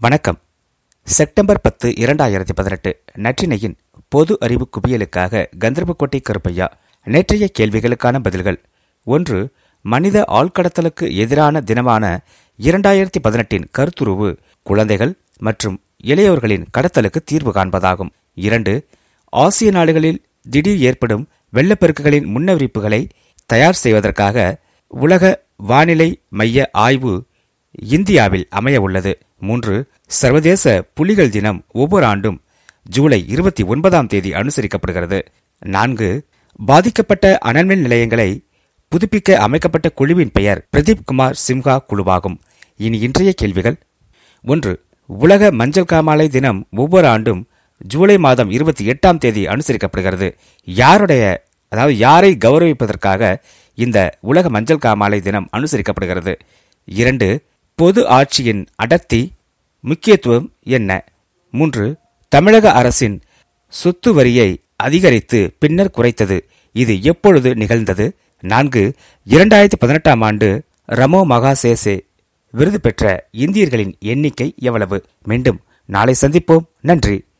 வணக்கம். செப்டம்பர் பத்து இரண்டாயிரத்தி பதினெட்டு. நற்றினையின் பொது அறிவு குவியலுக்காக கந்தர்போட்டை கருப்பையா நேற்றைய கேள்விகளுக்கான பதில்கள். ஒன்று மனித ஆழ்கடத்தலுக்கு எதிரான தினமான இரண்டாயிரத்தி பதினெட்டின் கருத்துருவு குழந்தைகள் மற்றும் இளையோர்களின் கடத்தலுக்கு தீர்வு காண்பதாகும். இரண்டு ஆசிய நாடுகளில் திடீர் ஏற்படும் வெள்ளப்பெருக்குகளின் முன்னறிவிப்புகளை தயார் செய்வதற்காக உலக வானிலை மைய ஆய்வு இந்தியாவில் அமைய உள்ளது மூன்று சர்வதேச புலிகள் தினம் ஒவ்வொரு ஆண்டும் ஜூலை இருபத்தி ஒன்பதாம் தேதி அனுசரிக்கப்படுகிறது. நான்கு பாதிக்கப்பட்ட அனல்மின் நிலையங்களை புதுப்பிக்க அமைக்கப்பட்ட குழுவின் பெயர் பிரதீப் குமார் சிம்ஹா குழுவாகும். இனி இன்றைய கேள்விகள். ஒன்று உலக மஞ்சள் காமாலை தினம் ஒவ்வொரு ஆண்டும் ஜூலை மாதம் இருபத்தி எட்டாம் தேதி அனுசரிக்கப்படுகிறது. யாருடைய அதாவது யாரை கௌரவிப்பதற்காக இந்த உலக மஞ்சள் காமாலை தினம் அனுசரிக்கப்படுகிறது? இரண்டு பொது ஆட்சியின் அடர்த்தி முக்கியத்துவம் என்ன? மூன்று தமிழக அரசின் சொத்து வரியை அதிகரித்து பின்னர் குறைத்தது. இது எப்பொழுது நிகழ்ந்தது? நான்கு இரண்டாயிரத்தி பதினெட்டாம் ஆண்டு ரமோ மகாசேசே விருது பெற்ற இந்தியர்களின் எண்ணிக்கை எவ்வளவு? மீண்டும் நாளை சந்திப்போம். நன்றி.